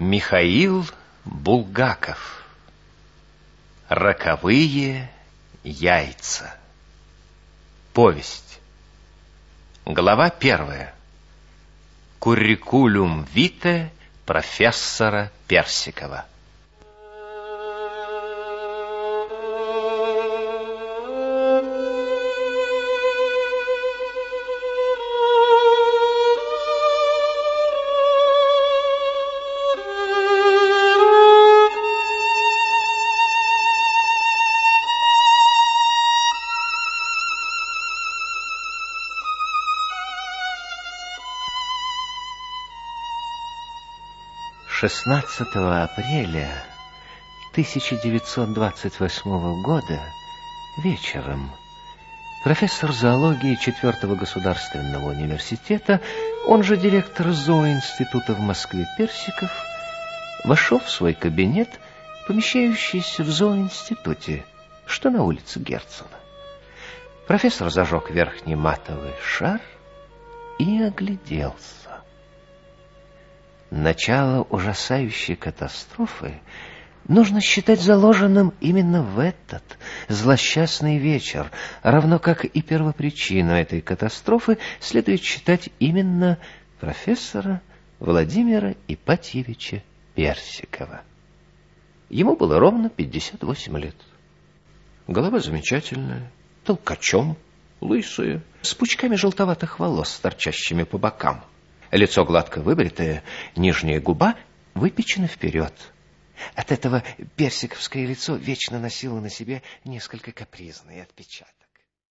Михаил Булгаков. Роковые яйца Повесть. Глава первая. Куррикулум вите профессора Персикова 16 апреля 1928 года вечером профессор зоологии 4 государственного университета, он же директор зооинститута в Москве Персиков, вошел в свой кабинет, помещающийся в зооинституте, что на улице Герцена. Профессор зажег верхний матовый шар и огляделся. Начало ужасающей катастрофы нужно считать заложенным именно в этот злосчастный вечер, равно как и первопричину этой катастрофы следует считать именно профессора Владимира Ипатьевича Персикова. Ему было ровно 58 лет. Голова замечательная, толкачом, лысая, с пучками желтоватых волос, торчащими по бокам. Лицо гладко выбритое, нижняя губа выпечена вперед. От этого персиковское лицо вечно носило на себе несколько капризный отпечаток.